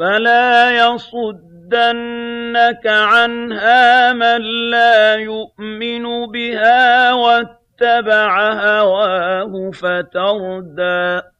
فَلَا يَصُدَّنَّكَ عَنْهَا مَن لَّا يُؤْمِنُ بِهَا وَاتَّبَعَ هَوَاهُ فَتَرْدَىٰ.